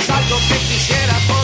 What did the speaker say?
es algo que quisiera